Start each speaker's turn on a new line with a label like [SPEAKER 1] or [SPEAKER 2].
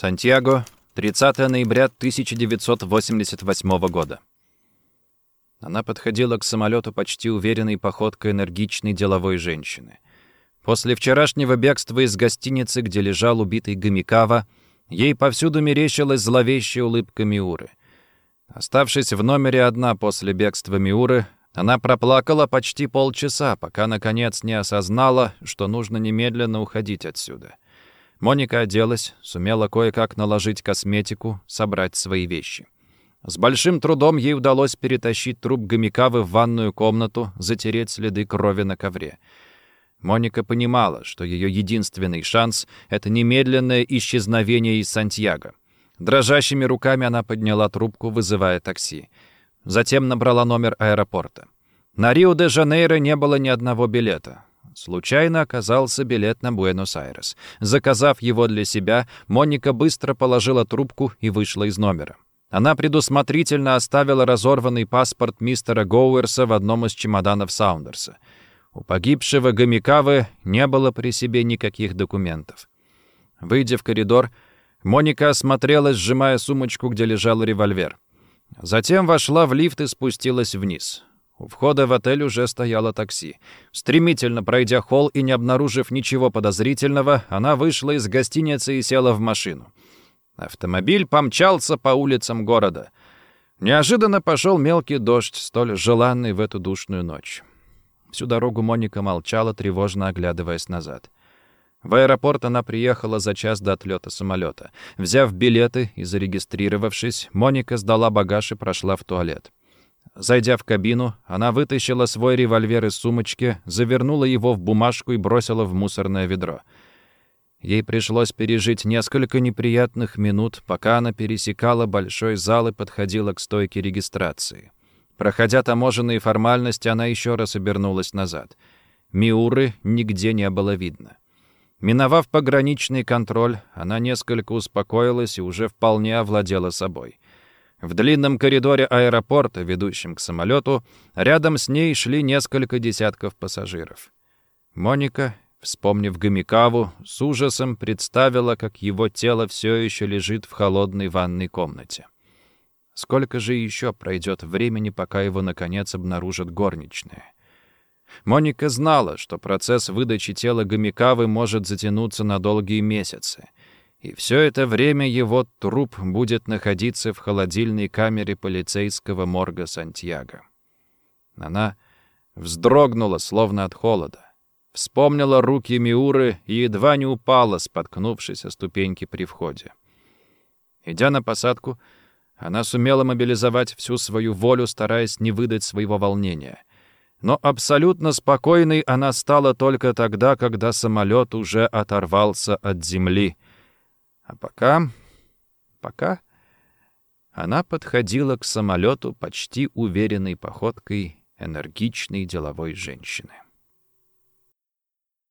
[SPEAKER 1] Сантьяго, 30 ноября 1988 года. Она подходила к самолету почти уверенной походкой энергичной деловой женщины. После вчерашнего бегства из гостиницы, где лежал убитый Гамикава, ей повсюду мерещилась зловещая улыбка Миуры. Оставшись в номере одна после бегства Миуры, она проплакала почти полчаса, пока, наконец, не осознала, что нужно немедленно уходить отсюда. Моника оделась, сумела кое-как наложить косметику, собрать свои вещи. С большим трудом ей удалось перетащить труп Гомикавы в ванную комнату, затереть следы крови на ковре. Моника понимала, что ее единственный шанс — это немедленное исчезновение из Сантьяго. Дрожащими руками она подняла трубку, вызывая такси. Затем набрала номер аэропорта. На Рио-де-Жанейро не было ни одного билета. Случайно оказался билет на Буэнос-Айрес. Заказав его для себя, Моника быстро положила трубку и вышла из номера. Она предусмотрительно оставила разорванный паспорт мистера Гоуэрса в одном из чемоданов Саундерса. У погибшего Гомикавы не было при себе никаких документов. Выйдя в коридор, Моника осмотрелась, сжимая сумочку, где лежал револьвер. Затем вошла в лифт и спустилась вниз. У входа в отель уже стояло такси. Стремительно пройдя холл и не обнаружив ничего подозрительного, она вышла из гостиницы и села в машину. Автомобиль помчался по улицам города. Неожиданно пошел мелкий дождь, столь желанный в эту душную ночь. Всю дорогу Моника молчала, тревожно оглядываясь назад. В аэропорт она приехала за час до отлета самолета. Взяв билеты и зарегистрировавшись, Моника сдала багаж и прошла в туалет. Зайдя в кабину, она вытащила свой револьвер из сумочки, завернула его в бумажку и бросила в мусорное ведро. Ей пришлось пережить несколько неприятных минут, пока она пересекала большой зал и подходила к стойке регистрации. Проходя таможенные формальности, она еще раз обернулась назад. Миуры нигде не было видно. Миновав пограничный контроль, она несколько успокоилась и уже вполне овладела собой. В длинном коридоре аэропорта, ведущем к самолету, рядом с ней шли несколько десятков пассажиров. Моника, вспомнив Гомикаву, с ужасом представила, как его тело все еще лежит в холодной ванной комнате. Сколько же еще пройдет времени, пока его, наконец, обнаружат горничные? Моника знала, что процесс выдачи тела Гомикавы может затянуться на долгие месяцы. И все это время его труп будет находиться в холодильной камере полицейского морга Сантьяго. Она вздрогнула, словно от холода. Вспомнила руки Миуры и едва не упала, споткнувшись о ступеньки при входе. Идя на посадку, она сумела мобилизовать всю свою волю, стараясь не выдать своего волнения — но абсолютно спокойной она стала только тогда, когда самолет уже оторвался от земли. А пока... пока... Она подходила к самолету почти уверенной походкой энергичной деловой женщины.